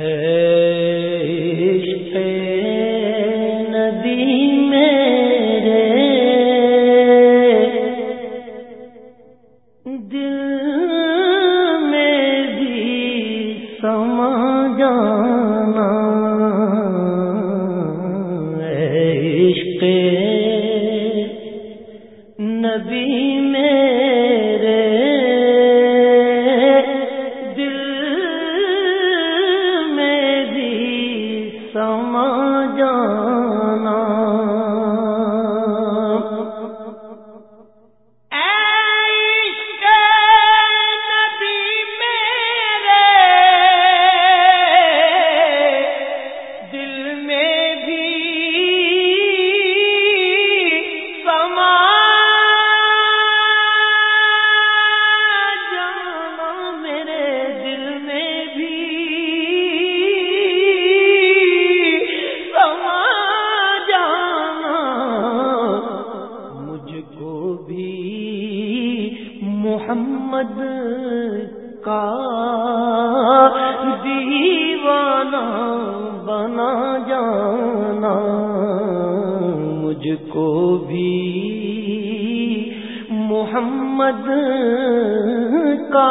ہے۔ کو بھی محمد کا دیوانہ بنا جانا، مجھ کو بھی محمد کا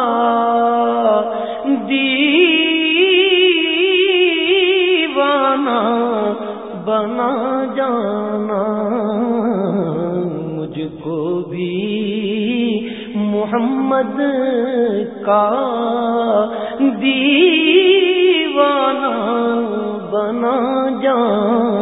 دیوانہ بنا جانا۔ محمد کا دیوانہ بنا جانا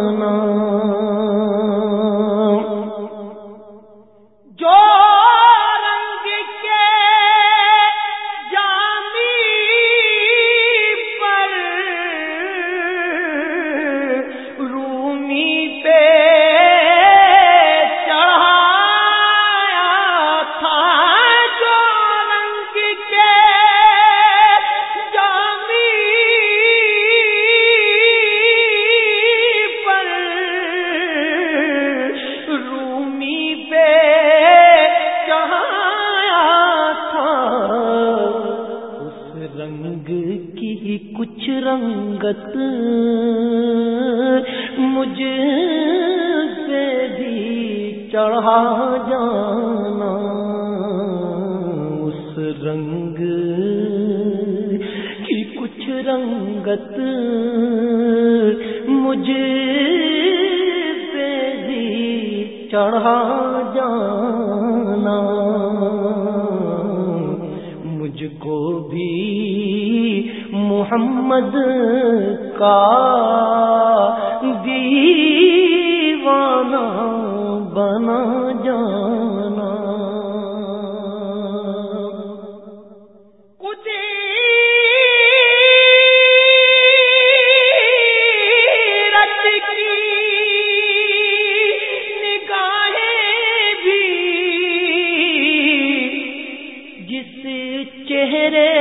مجھ سے بھی چڑھا جانا، اس رنگ کی کچھ رنگت مجھ سے بھی چڑھا جانا۔ مجھ کو بھی محمد کا دیوانہ بنا جانا۔ چہرے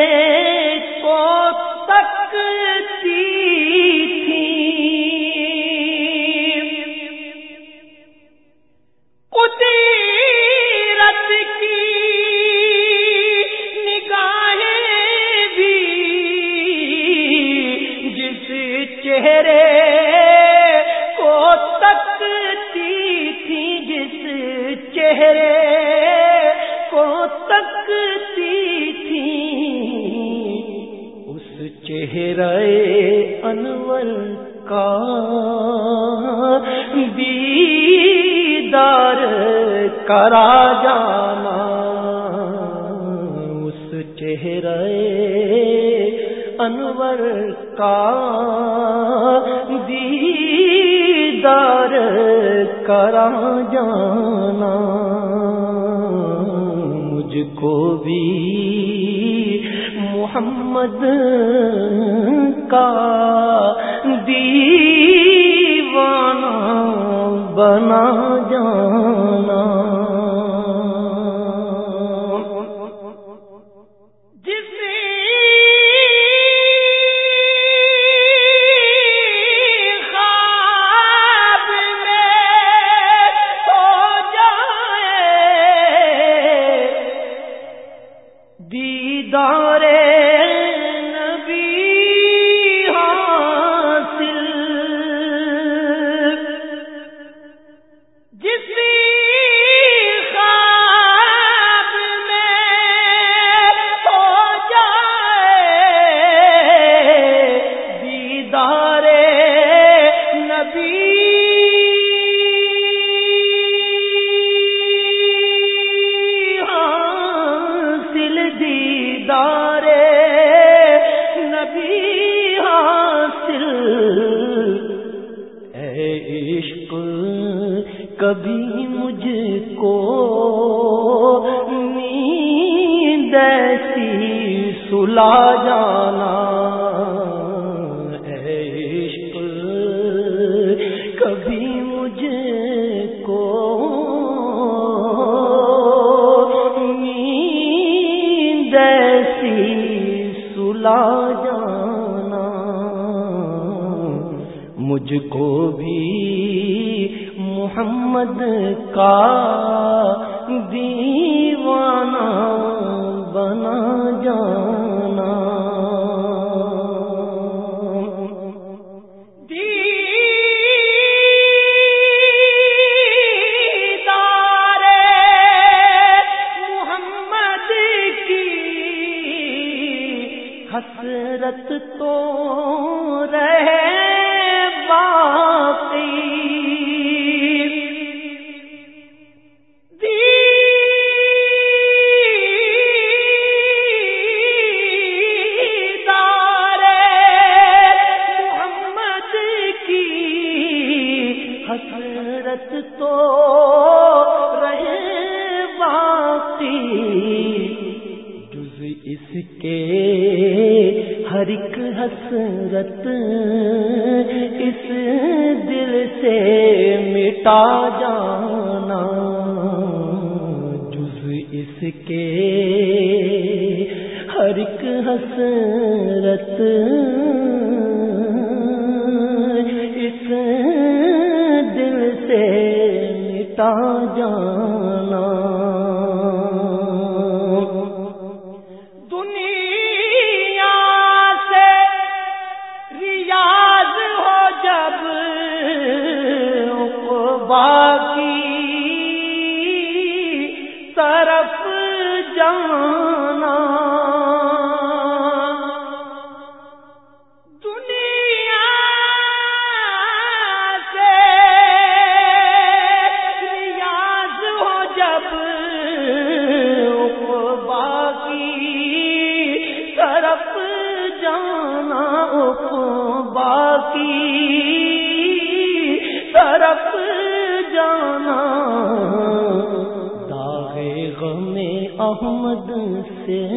انور کا دیدار کرا جانا، اس چہرے انور کا دیدار کرا جانا۔ مجھ کو بھی محمد کا دیوانہ بنا جانا کبھی مجھ کو نیند ایسی سلا جانا۔ عشق، کبھی مجھ کو نیند ایسی سلا جانا۔ مجھ کو بھی محمد کا دین تو رہے باقی جز اس کے ہر ایک حسرت اس دل سے مٹا جانا۔ جز اس کے ہر ایک حسرت جانا۔ دنیا سے ریاض ہو جب باقی طرف جانا۔ احمد سے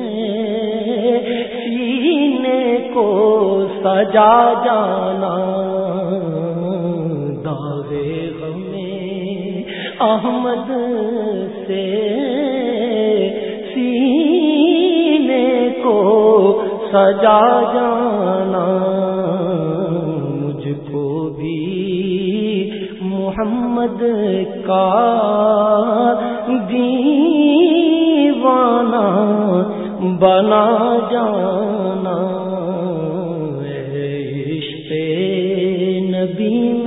سینے کو سجا جانا۔ داغے غم احمد سے سینے کو سجا جانا۔ مجھ کو بھی محمد کا دیوانہ بنا جانا عشق نبی